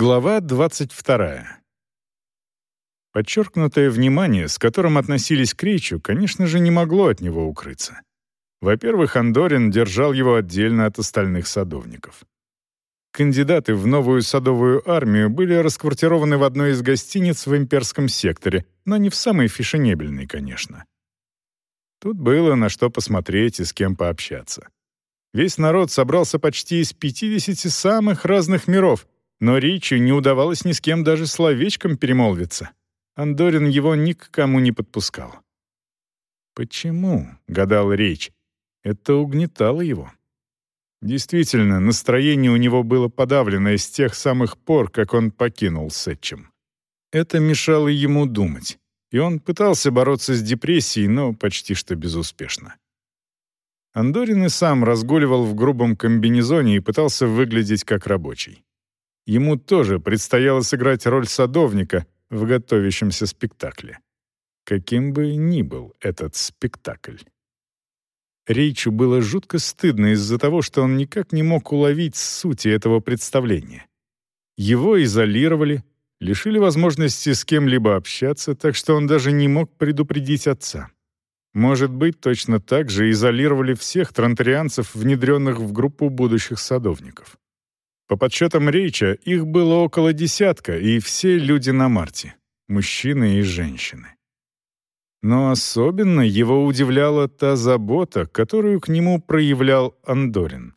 Глава 22. Подчеркнутое внимание, с которым относились к Ричу, конечно же, не могло от него укрыться. Во-первых, Андорин держал его отдельно от остальных садовников. Кандидаты в новую садовую армию были расквартированы в одной из гостиниц в имперском секторе, но не в самой фешенебельной, конечно. Тут было на что посмотреть и с кем пообщаться. Весь народ собрался почти из 50 самых разных миров, но Ричу не удавалось ни с кем даже словечком перемолвиться. Андорин его ни к кому не подпускал. «Почему?» — гадал Рич. Это угнетало его. Действительно, настроение у него было подавленное с тех самых пор, как он покинул Сетчем. Это мешало ему думать, и он пытался бороться с депрессией, но почти что безуспешно. Андорин и сам разгуливал в грубом комбинезоне и пытался выглядеть как рабочий. Ему тоже предстояло сыграть роль садовника в готовящемся спектакле. Каким бы ни был этот спектакль. Рейчу было жутко стыдно из-за того, что он никак не мог уловить сути этого представления. Его изолировали, лишили возможности с кем-либо общаться, так что он даже не мог предупредить отца. Может быть, точно так же изолировали всех транторианцев, внедренных в группу будущих садовников. По подсчетам Рейча, их было около десятка, и все люди на Марте — мужчины и женщины. Но особенно его удивляла та забота, которую к нему проявлял Андорин.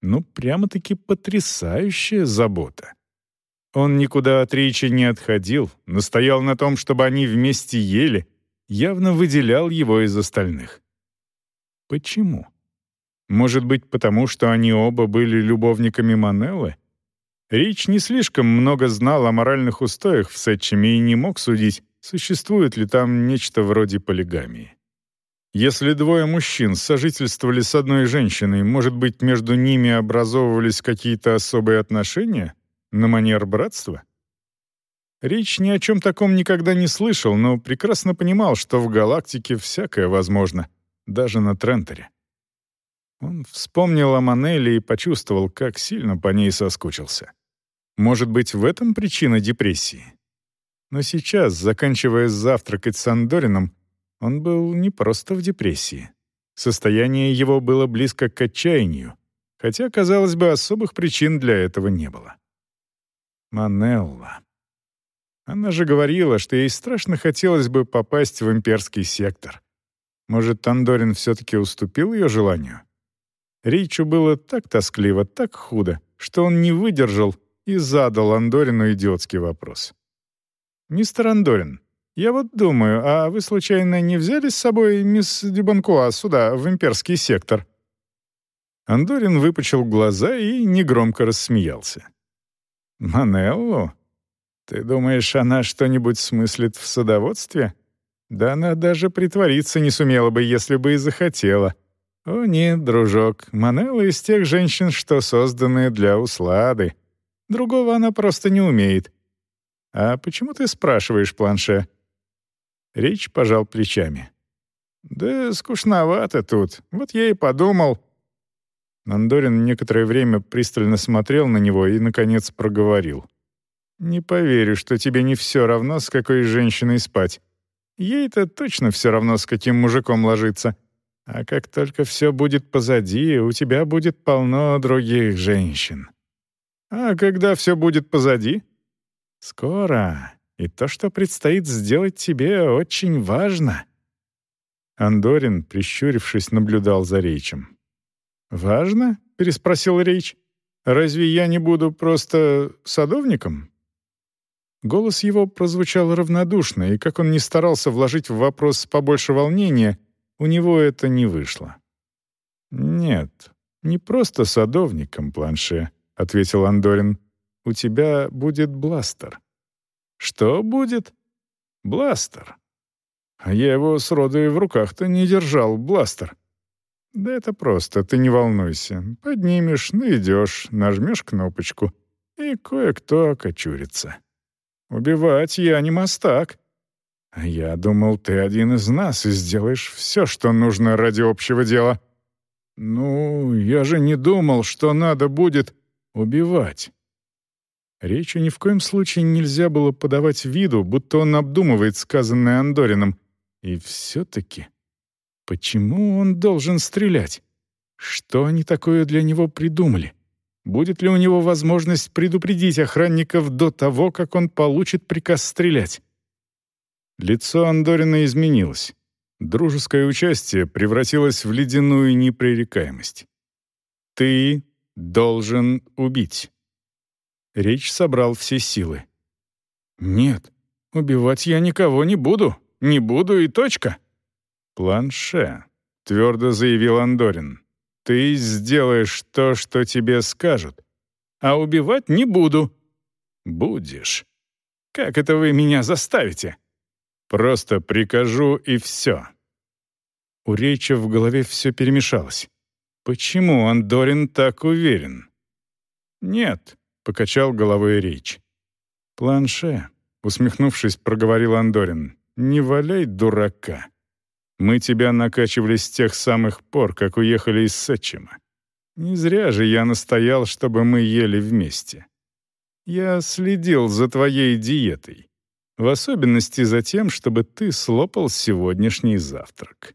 Ну, прямо-таки потрясающая забота. Он никуда от Рейча не отходил, настоял на том, чтобы они вместе ели, явно выделял его из остальных. Почему? Может быть, потому что они оба были любовниками Манеллы? Рич не слишком много знал о моральных устоях в Сетчеме и не мог судить, существует ли там нечто вроде полигамии. Если двое мужчин сожительствовали с одной женщиной, может быть, между ними образовывались какие-то особые отношения на манер братства? Рич ни о чем таком никогда не слышал, но прекрасно понимал, что в галактике всякое возможно, даже на Трентере. Он вспомнил о Манелле и почувствовал, как сильно по ней соскучился. Может быть, в этом причина депрессии? Но сейчас, заканчивая завтракать с Андорином, он был не просто в депрессии. Состояние его было близко к отчаянию, хотя, казалось бы, особых причин для этого не было. Манелла. Она же говорила, что ей страшно хотелось бы попасть в имперский сектор. Может, Тандорин все-таки уступил ее желанию? Ричу было так тоскливо, так худо, что он не выдержал и задал Андорину идиотский вопрос. «Мистер Андорин, я вот думаю, а вы случайно не взяли с собой мисс Дюбанкуа сюда, в имперский сектор?» Андорин выпучил глаза и негромко рассмеялся. «Манеллу? Ты думаешь, она что-нибудь смыслит в садоводстве? Да она даже притвориться не сумела бы, если бы и захотела. О нет, дружок, Манелла из тех женщин, что созданы для услады. Другого она просто не умеет. «А почему ты спрашиваешь, планше?» Речь пожал плечами. «Да скучновато тут. Вот я и подумал». Нандорин некоторое время пристально смотрел на него и, наконец, проговорил. «Не поверю, что тебе не все равно, с какой женщиной спать. Ей-то точно все равно, с каким мужиком ложиться. А как только все будет позади, у тебя будет полно других женщин. А когда все будет позади, Скоро, и то, что предстоит сделать тебе, очень важно». Андорин, прищурившись, наблюдал за Рейчем. «Важно?» — переспросил Рейч. «Разве я не буду просто садовником?» Голос его прозвучал равнодушно, и как он не старался вложить в вопрос побольше волнения, у него это не вышло. «Нет, не просто садовником, планше», — ответил Андорин у тебя будет бластер». «Что будет?» «Бластер». А я его сроду и в руках-то не держал, бластер. Да это просто, ты не волнуйся. Поднимешь, найдешь, нажмешь кнопочку, и кое-кто окочурится. Убивать я не мастак. Я думал, ты один из нас и сделаешь все, что нужно ради общего дела. Ну, я же не думал, что надо будет убивать. Речи ни в коем случае нельзя было подавать виду, будто он обдумывает сказанное Андорином. И все-таки... Почему он должен стрелять? Что они такое для него придумали? Будет ли у него возможность предупредить охранников до того, как он получит приказ стрелять? Лицо Андорина изменилось. Дружеское участие превратилось в ледяную непререкаемость. «Ты должен убить». Речь собрал все силы. «Нет, убивать я никого не буду. Не буду и точка». «Планше», — твердо заявил Андорин. «Ты сделаешь то, что тебе скажут. А убивать не буду». «Будешь». «Как это вы меня заставите?» «Просто прикажу, и все». У Речи в голове все перемешалось. Почему Андорин так уверен? «Нет», — покачал головой Речь. «Планше», — усмехнувшись, проговорил Андорин, — «не валяй дурака». Мы тебя накачивали с тех самых пор, как уехали из Сетчима. Не зря же я настоял, чтобы мы ели вместе. Я следил за твоей диетой. В особенности за тем, чтобы ты слопал сегодняшний завтрак».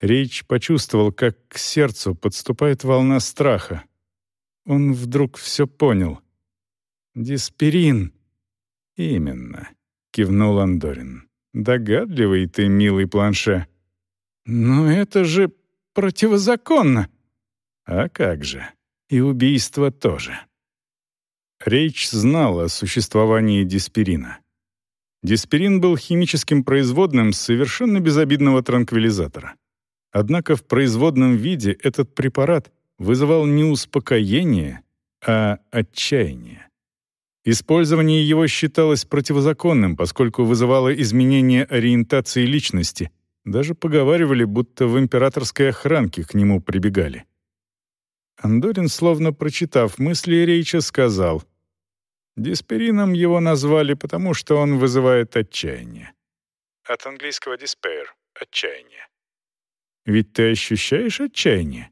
Рейч почувствовал, как к сердцу подступает волна страха. Он вдруг все понял. «Диспирин». «Именно», — кивнул Андорин. Догадливый ты, милый планше. Но это же противозаконно. А как же? И убийство тоже. Рейч знал о существовании диспирина. Диспирин был химическим производным совершенно безобидного транквилизатора. Однако в производном виде этот препарат вызывал не успокоение, а отчаяние. Использование его считалось противозаконным, поскольку вызывало изменение ориентации личности. Даже поговаривали, будто в императорской охранке к нему прибегали. Андорин, словно прочитав мысли Рейча, сказал, «Диспирином его назвали, потому что он вызывает отчаяние». От английского despair — отчаяние. «Ведь ты ощущаешь отчаяние?»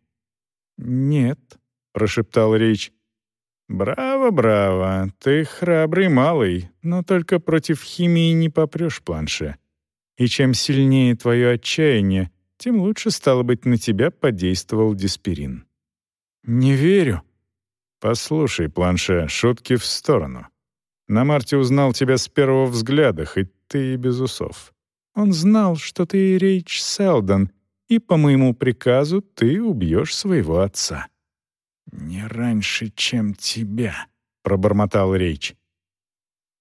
«Нет», — прошептал Рейч. «Браво, браво! Ты храбрый малый, но только против химии не попрешь, планше. И чем сильнее твое отчаяние, тем лучше, стало быть, на тебя подействовал диспирин». «Не верю». «Послушай, планше, шутки в сторону. На Марте узнал тебя с первого взгляда, хоть ты и без усов. Он знал, что ты Рейч Селдон, и по моему приказу ты убьешь своего отца». «Не раньше, чем тебя», — пробормотал Рейч.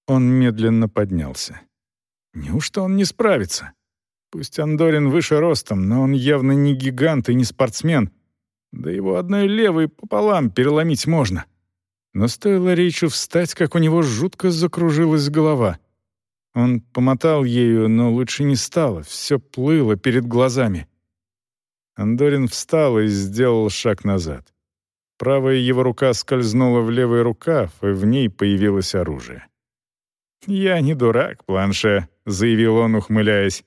Он медленно поднялся. «Неужто он не справится? Пусть Андорин выше ростом, но он явно не гигант и не спортсмен. Да его одной левой пополам переломить можно». Но стоило Рейчу встать, как у него жутко закружилась голова. Он помотал ею, но лучше не стало, все плыло перед глазами. Андорин встал и сделал шаг назад. Правая его рука скользнула в левый рукав, и в ней появилось оружие. «Я не дурак, планше», — заявил он, ухмыляясь.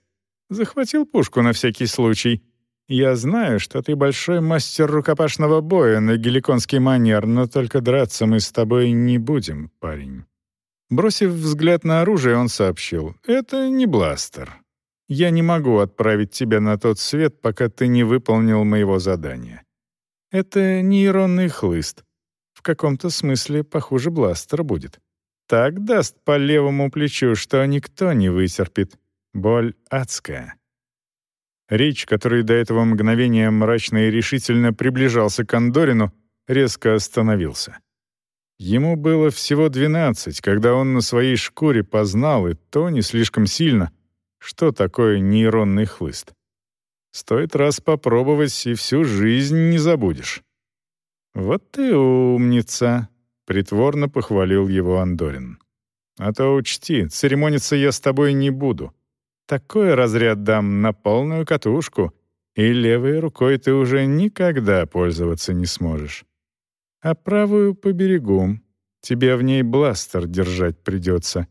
«Захватил пушку на всякий случай. Я знаю, что ты большой мастер рукопашного боя на геликонский манер, но только драться мы с тобой не будем, парень». Бросив взгляд на оружие, он сообщил, «Это не бластер. Я не могу отправить тебя на тот свет, пока ты не выполнил моего задания. Это нейронный хлыст. В каком-то смысле похуже бластер будет. Так даст по левому плечу, что никто не вытерпит. Боль адская. Речь, который до этого мгновения мрачно и решительно приближался к Андорину, резко остановился. Ему было всего двенадцать, когда он на своей шкуре познал, и то не слишком сильно, что такое нейронный хлыст. Стоит раз попробовать, и всю жизнь не забудешь». «Вот ты умница», — притворно похвалил его Андорин. «А то учти, церемониться я с тобой не буду. Такой разряд дам на полную катушку, и левой рукой ты уже никогда пользоваться не сможешь. А правую по берегу. Тебе в ней бластер держать придется.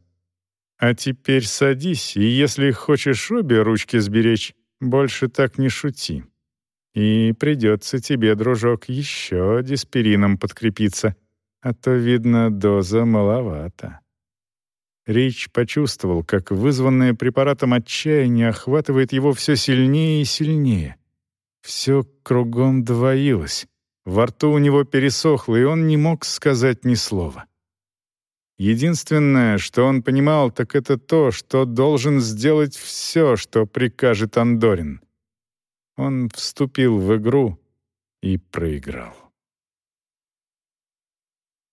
А теперь садись, и если хочешь обе ручки сберечь, больше так не шути. И придется тебе, дружок, еще диспирином подкрепиться. а то, видно, доза маловато. Рич почувствовал, как вызванное препаратом отчаяние охватывает его все сильнее и сильнее. Все кругом двоилось. Во рту у него пересохло, и он не мог сказать ни слова. Единственное, что он понимал, так это то, что должен сделать все, что прикажет Андорин. Он вступил в игру и проиграл.